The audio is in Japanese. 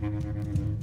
Mm-hmm.